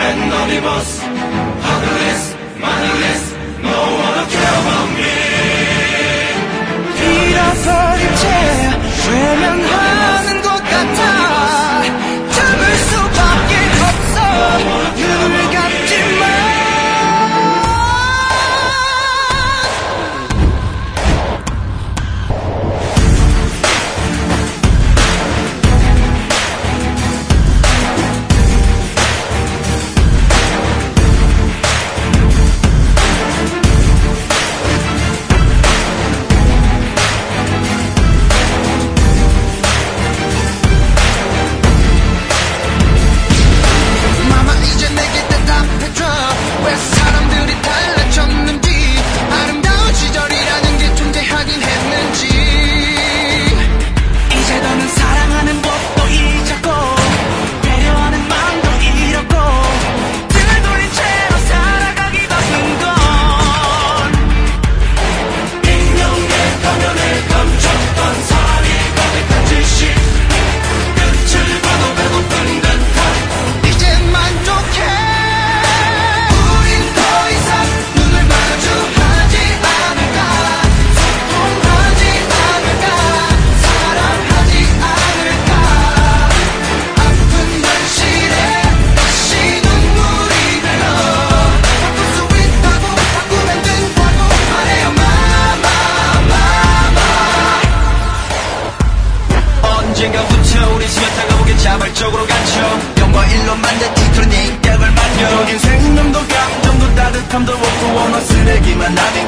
Anonymous 탐도 없고 원한 쓰레기만 나니